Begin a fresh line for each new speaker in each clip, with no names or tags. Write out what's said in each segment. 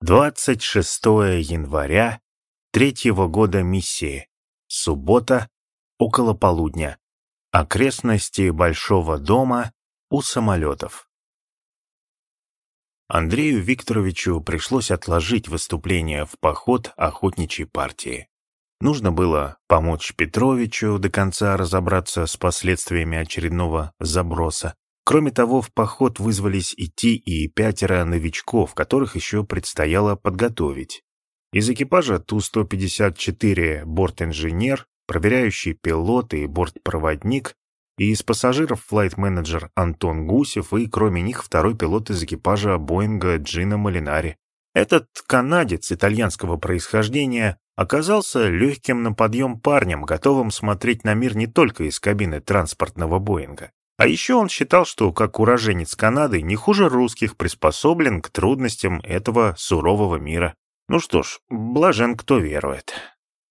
26 января третьего года миссии. Суббота, около полудня. Окрестности Большого дома у самолетов. Андрею Викторовичу пришлось отложить выступление в поход охотничьей партии. Нужно было помочь Петровичу до конца разобраться с последствиями очередного заброса, Кроме того, в поход вызвались идти и пятеро новичков, которых еще предстояло подготовить. Из экипажа Ту-154 борт-инженер, проверяющий пилот и бортпроводник, и из пассажиров флайт-менеджер Антон Гусев и, кроме них, второй пилот из экипажа Боинга Джина Малинари. Этот канадец итальянского происхождения оказался легким на подъем парнем, готовым смотреть на мир не только из кабины транспортного Боинга. А еще он считал, что, как уроженец Канады, не хуже русских приспособлен к трудностям этого сурового мира. Ну что ж, блажен кто верует.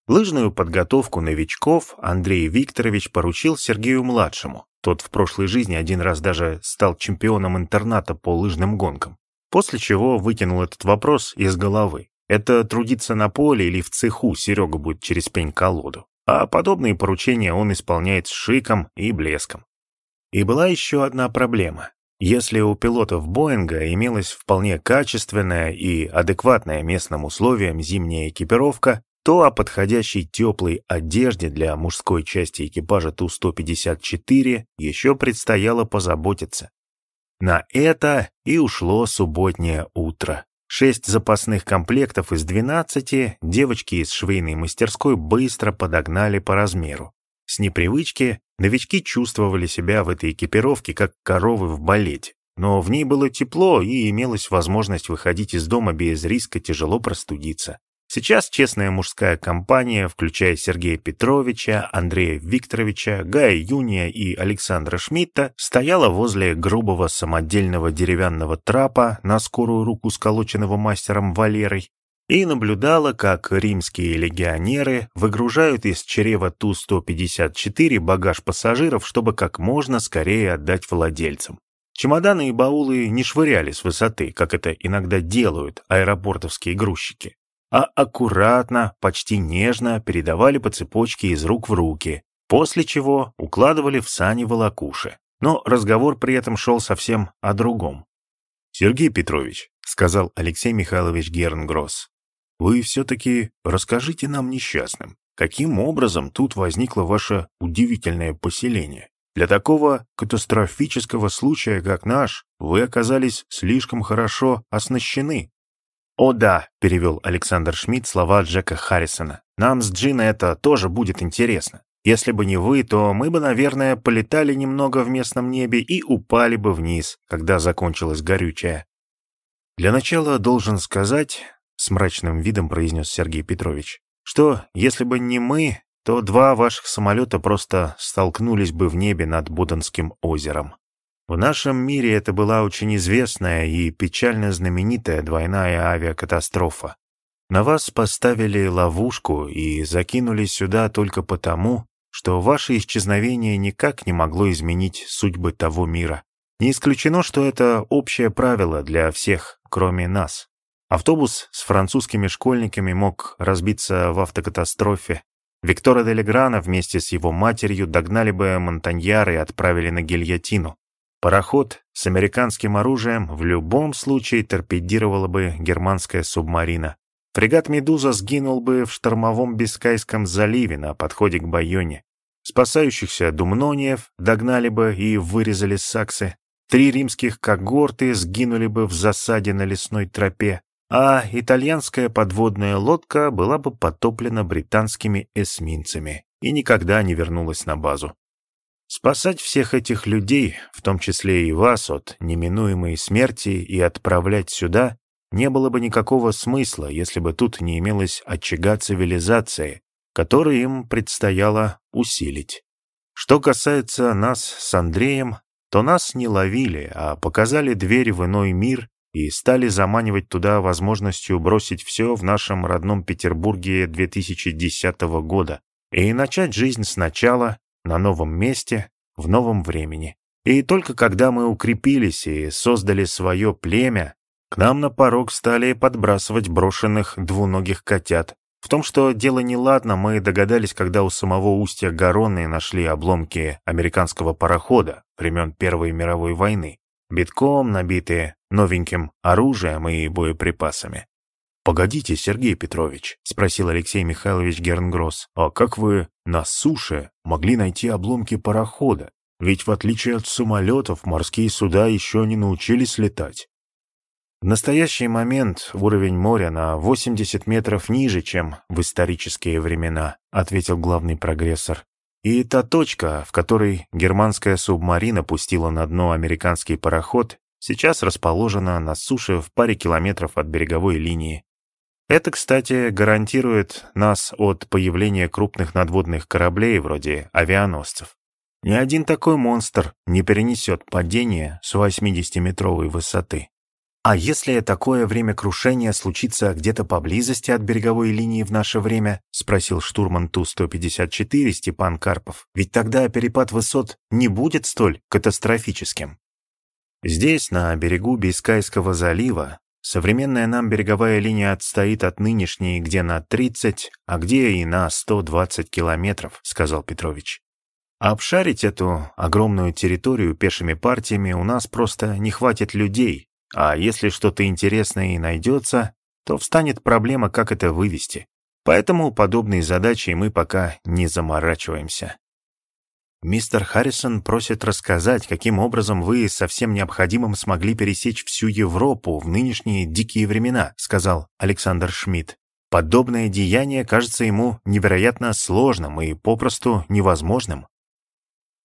Лыжную подготовку новичков Андрей Викторович поручил Сергею-младшему. Тот в прошлой жизни один раз даже стал чемпионом интерната по лыжным гонкам. После чего выкинул этот вопрос из головы. Это трудиться на поле или в цеху Серега будет через пень-колоду. А подобные поручения он исполняет с шиком и блеском. И была еще одна проблема. Если у пилотов Боинга имелась вполне качественная и адекватная местным условиям зимняя экипировка, то о подходящей теплой одежде для мужской части экипажа Ту-154 еще предстояло позаботиться. На это и ушло субботнее утро. Шесть запасных комплектов из двенадцати девочки из швейной мастерской быстро подогнали по размеру. С непривычки новички чувствовали себя в этой экипировке как коровы в балете, но в ней было тепло и имелась возможность выходить из дома без риска тяжело простудиться. Сейчас честная мужская компания, включая Сергея Петровича, Андрея Викторовича, Гая Юния и Александра Шмидта, стояла возле грубого самодельного деревянного трапа на скорую руку сколоченного мастером Валерой и наблюдала, как римские легионеры выгружают из чрева Ту-154 багаж пассажиров, чтобы как можно скорее отдать владельцам. Чемоданы и баулы не швыряли с высоты, как это иногда делают аэропортовские грузчики, а аккуратно, почти нежно передавали по цепочке из рук в руки, после чего укладывали в сани волокуши. Но разговор при этом шел совсем о другом. «Сергей Петрович», — сказал Алексей Михайлович Гернгросс, вы все-таки расскажите нам, несчастным, каким образом тут возникло ваше удивительное поселение? Для такого катастрофического случая, как наш, вы оказались слишком хорошо оснащены. «О да», — перевел Александр Шмидт слова Джека Харрисона, «нам с Джина это тоже будет интересно. Если бы не вы, то мы бы, наверное, полетали немного в местном небе и упали бы вниз, когда закончилась горючая. Для начала должен сказать, с мрачным видом произнес Сергей Петрович, что, если бы не мы, то два ваших самолета просто столкнулись бы в небе над Будонским озером. В нашем мире это была очень известная и печально знаменитая двойная авиакатастрофа. На вас поставили ловушку и закинули сюда только потому, что ваше исчезновение никак не могло изменить судьбы того мира. Не исключено, что это общее правило для всех, кроме нас. Автобус с французскими школьниками мог разбиться в автокатастрофе. Виктора Делеграна вместе с его матерью догнали бы Монтаньяр и отправили на гильотину. Пароход с американским оружием в любом случае торпедировала бы германская субмарина. Фрегат «Медуза» сгинул бы в штормовом Бискайском заливе на подходе к Байоне. Спасающихся думнониев догнали бы и вырезали саксы. Три римских когорты сгинули бы в засаде на лесной тропе а итальянская подводная лодка была бы потоплена британскими эсминцами и никогда не вернулась на базу. Спасать всех этих людей, в том числе и вас, от неминуемой смерти и отправлять сюда, не было бы никакого смысла, если бы тут не имелось очага цивилизации, который им предстояло усилить. Что касается нас с Андреем, то нас не ловили, а показали дверь в иной мир и стали заманивать туда возможностью бросить все в нашем родном Петербурге 2010 года и начать жизнь сначала, на новом месте, в новом времени. И только когда мы укрепились и создали свое племя, К нам на порог стали подбрасывать брошенных двуногих котят. В том, что дело неладно, мы догадались, когда у самого устья Гароны нашли обломки американского парохода времен Первой мировой войны, битком набитые новеньким оружием и боеприпасами. «Погодите, Сергей Петрович», — спросил Алексей Михайлович Гернгросс, «а как вы на суше могли найти обломки парохода? Ведь в отличие от самолетов, морские суда еще не научились летать». В настоящий момент уровень моря на 80 метров ниже, чем в исторические времена, ответил главный прогрессор. И та точка, в которой германская субмарина пустила на дно американский пароход, сейчас расположена на суше в паре километров от береговой линии. Это, кстати, гарантирует нас от появления крупных надводных кораблей вроде авианосцев. Ни один такой монстр не перенесет падение с 80-метровой высоты. А если такое время крушения случится где-то поблизости от береговой линии в наше время, спросил штурман Ту-154 Степан Карпов, ведь тогда перепад высот не будет столь катастрофическим. Здесь, на берегу Бискайского залива, современная нам береговая линия отстоит от нынешней где на 30, а где и на 120 километров, сказал Петрович. обшарить эту огромную территорию пешими партиями у нас просто не хватит людей, а если что-то интересное и найдется, то встанет проблема, как это вывести. Поэтому подобные задачи мы пока не заморачиваемся. Мистер Харрисон просит рассказать, каким образом вы со всем необходимым смогли пересечь всю Европу в нынешние дикие времена, сказал Александр Шмидт. Подобное деяние кажется ему невероятно сложным и попросту невозможным.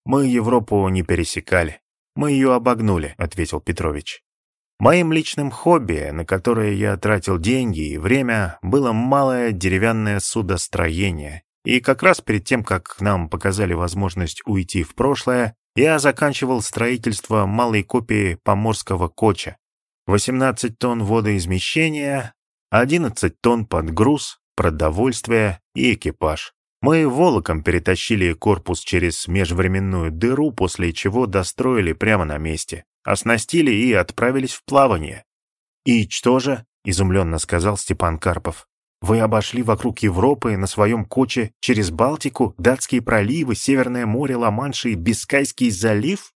«Мы Европу не пересекали. Мы ее обогнули», — ответил Петрович. Моим личным хобби, на которое я тратил деньги и время, было малое деревянное судостроение. И как раз перед тем, как нам показали возможность уйти в прошлое, я заканчивал строительство малой копии поморского коча. 18 тонн водоизмещения, 11 тонн под груз, продовольствие и экипаж. Мы волоком перетащили корпус через межвременную дыру, после чего достроили прямо на месте оснастили и отправились в плавание. «И что же?» — изумленно сказал Степан Карпов. «Вы обошли вокруг Европы на своем коче через Балтику, Датские проливы, Северное море, Ла-Манш и Бискайский залив?»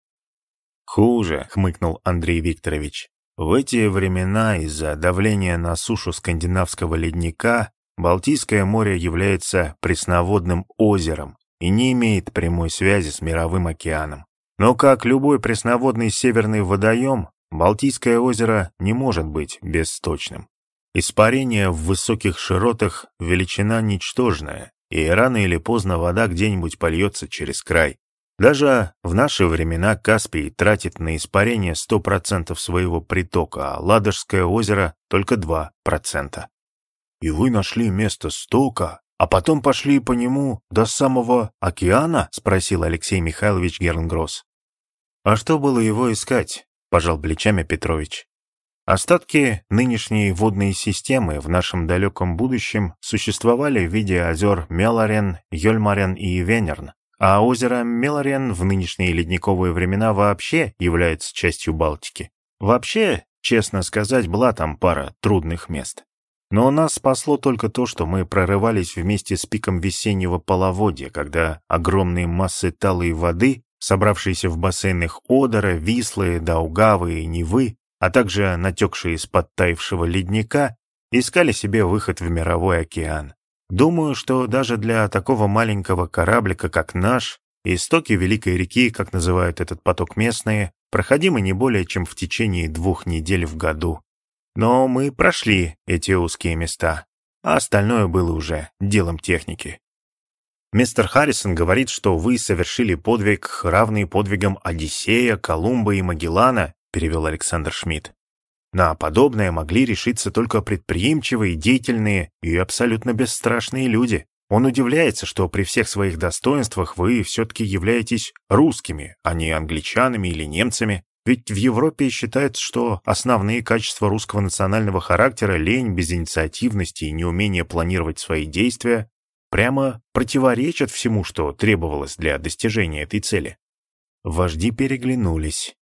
«Хуже», — хмыкнул Андрей Викторович. «В эти времена из-за давления на сушу скандинавского ледника Балтийское море является пресноводным озером и не имеет прямой связи с Мировым океаном. Но как любой пресноводный северный водоем, Балтийское озеро не может быть бесточным. Испарение в высоких широтах – величина ничтожная, и рано или поздно вода где-нибудь польется через край. Даже в наши времена Каспий тратит на испарение 100% своего притока, а Ладожское озеро – только 2%. «И вы нашли место стока, а потом пошли по нему до самого океана?» – спросил Алексей Михайлович Гернгросс. А что было его искать? Пожал плечами Петрович. Остатки нынешней водной системы в нашем далеком будущем существовали в виде озер Меларен, Йольмарен и Венерн, а озеро Меларен в нынешние ледниковые времена вообще является частью Балтики. Вообще, честно сказать, была там пара трудных мест. Но нас спасло только то, что мы прорывались вместе с пиком весеннего половодья, когда огромные массы талой воды собравшиеся в бассейнах Одера, Вислы, Даугавы и Невы, а также натекшие из подтаившего ледника, искали себе выход в мировой океан. Думаю, что даже для такого маленького кораблика, как наш, истоки Великой реки, как называют этот поток местные, проходимы не более чем в течение двух недель в году. Но мы прошли эти узкие места, а остальное было уже делом техники. Мистер Харрисон говорит, что вы совершили подвиг, равный подвигам Одиссея, Колумба и Магеллана, перевел Александр Шмидт. На подобное могли решиться только предприимчивые, деятельные и абсолютно бесстрашные люди. Он удивляется, что при всех своих достоинствах вы все-таки являетесь русскими, а не англичанами или немцами. Ведь в Европе считается, что основные качества русского национального характера — лень, безинициативность и неумение планировать свои действия прямо противоречат всему, что требовалось для достижения этой цели. Вожди переглянулись.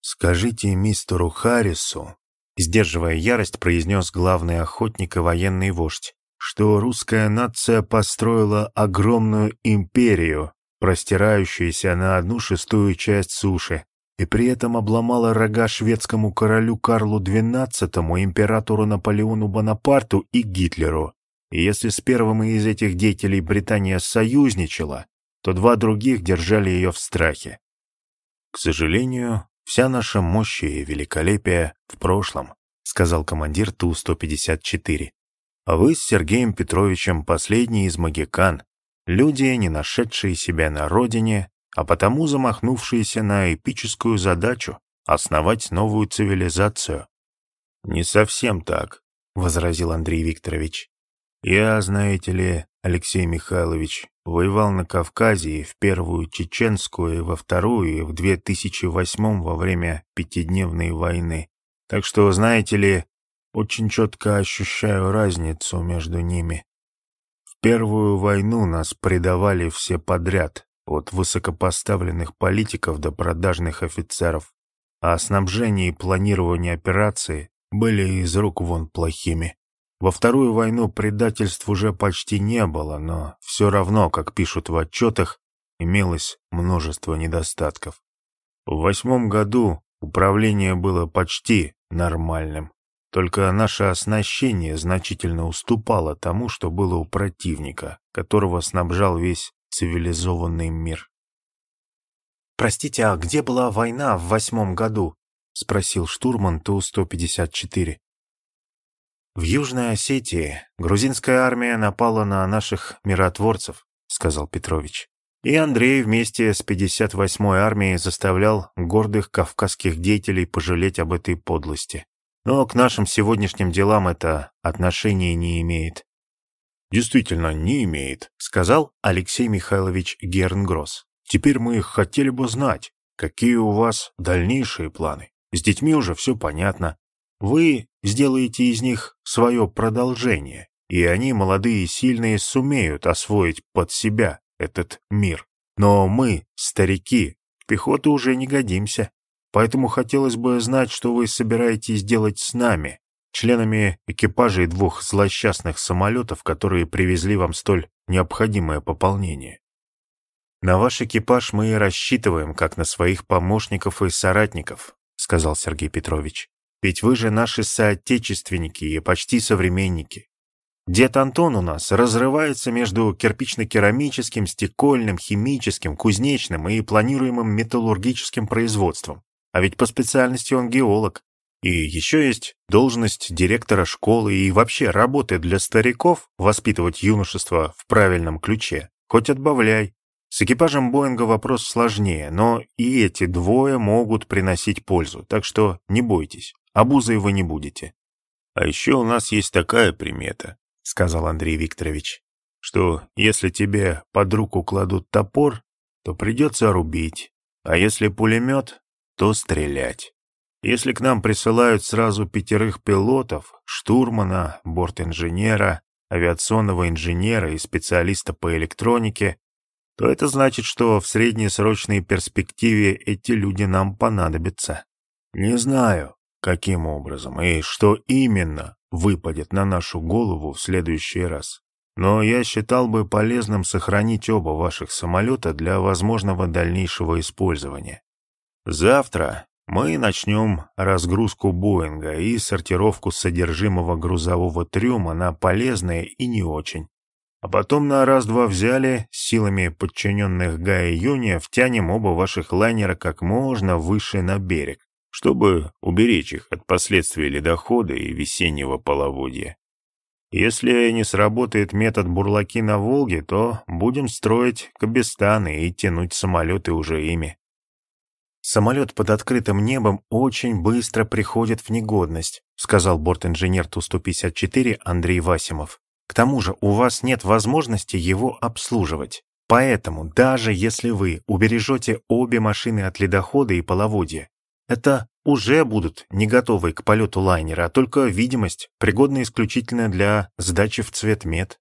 «Скажите мистеру Харрису, сдерживая ярость, произнес главный охотник и военный вождь, что русская нация построила огромную империю, простирающуюся на одну шестую часть суши, и при этом обломала рога шведскому королю Карлу XII, императору Наполеону Бонапарту и Гитлеру. И если с первым из этих деятелей Британия союзничала, то два других держали ее в страхе. К сожалению, вся наша мощь и великолепие в прошлом, сказал командир Ту-154. А вы с Сергеем Петровичем последний из магикан, люди, не нашедшие себя на родине а потому замахнувшиеся на эпическую задачу основать новую цивилизацию. «Не совсем так», — возразил Андрей Викторович. «Я, знаете ли, Алексей Михайлович, воевал на Кавказе в Первую Чеченскую, и во Вторую, и в 2008 во время Пятидневной войны. Так что, знаете ли, очень четко ощущаю разницу между ними. В Первую войну нас предавали все подряд, от высокопоставленных политиков до продажных офицеров, а снабжение и планирование операции были из рук вон плохими. Во Вторую войну предательств уже почти не было, но все равно, как пишут в отчетах, имелось множество недостатков. В восьмом году управление было почти нормальным, только наше оснащение значительно уступало тому, что было у противника, которого снабжал весь цивилизованный мир. «Простите, а где была война в восьмом году?» — спросил штурман Ту-154. «В Южной Осетии грузинская армия напала на наших миротворцев», — сказал Петрович. И Андрей вместе с 58-й армией заставлял гордых кавказских деятелей пожалеть об этой подлости. Но к нашим сегодняшним делам это отношения не имеет. «Действительно, не имеет», — сказал Алексей Михайлович Гернгросс. «Теперь мы хотели бы знать, какие у вас дальнейшие планы. С детьми уже все понятно. Вы сделаете из них свое продолжение, и они, молодые и сильные, сумеют освоить под себя этот мир. Но мы, старики, в пехоту уже не годимся. Поэтому хотелось бы знать, что вы собираетесь делать с нами, членами экипажей двух злосчастных самолетов, которые привезли вам столь необходимое пополнение. «На ваш экипаж мы и рассчитываем, как на своих помощников и соратников», сказал Сергей Петрович. «Ведь вы же наши соотечественники и почти современники. Дед Антон у нас разрывается между кирпично-керамическим, стекольным, химическим, кузнечным и планируемым металлургическим производством. А ведь по специальности он геолог. И еще есть должность директора школы и вообще работы для стариков воспитывать юношество в правильном ключе. Хоть отбавляй. С экипажем Боинга вопрос сложнее, но и эти двое могут приносить пользу, так что не бойтесь, обузой вы не будете. А еще у нас есть такая примета, сказал Андрей Викторович, что если тебе под руку кладут топор, то придется рубить, а если пулемет, то стрелять. Если к нам присылают сразу пятерых пилотов, штурмана, бортинженера, авиационного инженера и специалиста по электронике, то это значит, что в среднесрочной перспективе эти люди нам понадобятся. Не знаю, каким образом и что именно выпадет на нашу голову в следующий раз. Но я считал бы полезным сохранить оба ваших самолета для возможного дальнейшего использования. Завтра мы начнем разгрузку Боинга и сортировку содержимого грузового трюма на полезное и не очень. А потом на раз-два взяли, силами подчиненных Гая Юния втянем оба ваших лайнера как можно выше на берег, чтобы уберечь их от последствий ледохода и весеннего половодья. Если не сработает метод бурлаки на Волге, то будем строить кабестаны и тянуть самолеты уже ими. «Самолет под открытым небом очень быстро приходит в негодность», сказал бортинженер Ту-154 Андрей Васимов. «К тому же у вас нет возможности его обслуживать. Поэтому даже если вы убережете обе машины от ледохода и половодья, это уже будут не готовые к полету лайнера, а только видимость, пригодная исключительно для сдачи в цвет мед.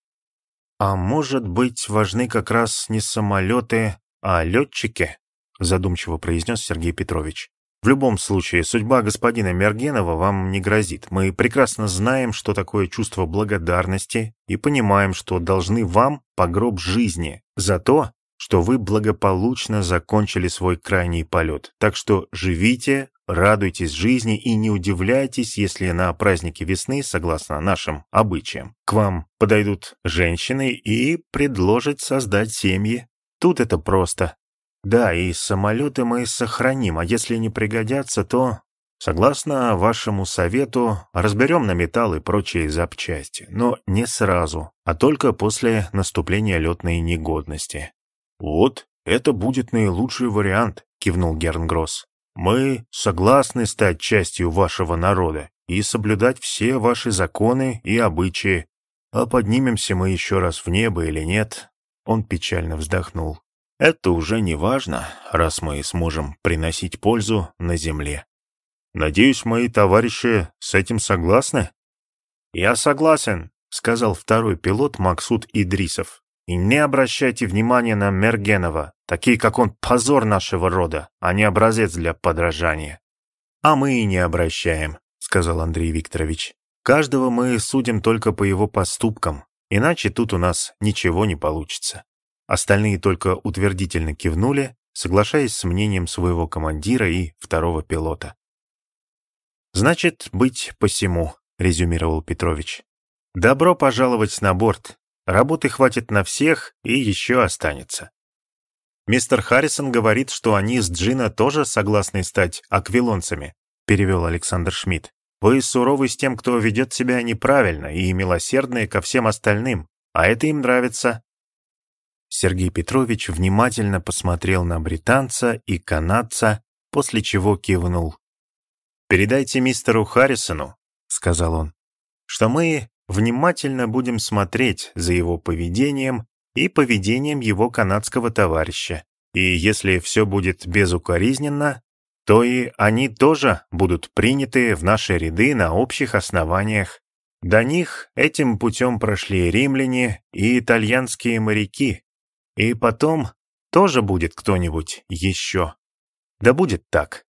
А может быть, важны как раз не самолеты, а летчики? задумчиво произнес Сергей Петрович. В любом случае, судьба господина Мергенова вам не грозит. Мы прекрасно знаем, что такое чувство благодарности и понимаем, что должны вам погроб жизни за то, что вы благополучно закончили свой крайний полет. Так что живите, радуйтесь жизни и не удивляйтесь, если на празднике весны, согласно нашим обычаям, к вам подойдут женщины и предложат создать семьи. Тут это просто. Да, и самолеты мы сохраним, а если не пригодятся, то, согласно вашему совету, разберем на металл и прочие запчасти, но не сразу, а только после наступления летной негодности. Вот, это будет наилучший вариант, кивнул Гернгросс. Мы согласны стать частью вашего народа и соблюдать все ваши законы и обычаи. А поднимемся мы еще раз в небо или нет, он печально вздохнул. Это уже не важно, раз мы сможем приносить пользу на земле. Надеюсь, мои товарищи с этим согласны? Я согласен, сказал второй пилот Максут Идрисов. И не обращайте внимания на Мергенова, такие как он позор нашего рода, а не образец для подражания. А мы и не обращаем, сказал Андрей Викторович. Каждого мы судим только по его поступкам, иначе тут у нас ничего не получится. Остальные только утвердительно кивнули, соглашаясь с мнением своего командира и второго пилота. «Значит, быть посему», — резюмировал Петрович. «Добро пожаловать на борт. Работы хватит на всех и еще останется». «Мистер Харрисон говорит, что они с Джина тоже согласны стать аквилонцами», — перевел Александр Шмидт. «Вы суровы с тем, кто ведет себя неправильно, и милосердны ко всем остальным, а это им нравится. Сергей Петрович внимательно посмотрел на британца и канадца, после чего кивнул. «Передайте мистеру Харрисону», — сказал он, «что мы внимательно будем смотреть за его поведением и поведением его канадского товарища. И если все будет безукоризненно, то и они тоже будут приняты в наши ряды на общих основаниях. До них этим путем прошли римляне и итальянские моряки, и потом тоже будет кто-нибудь еще. Да будет так.